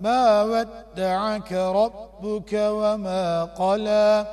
ما ودعك ربك وما قلى